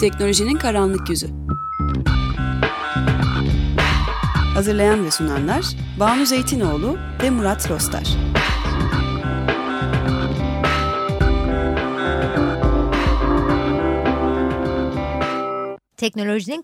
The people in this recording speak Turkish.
Teknolojinin karanlık yüzü. Hazırlayan ve sunanlar Banu Zeytinoğlu ve Murat Rostar. Teknolojinin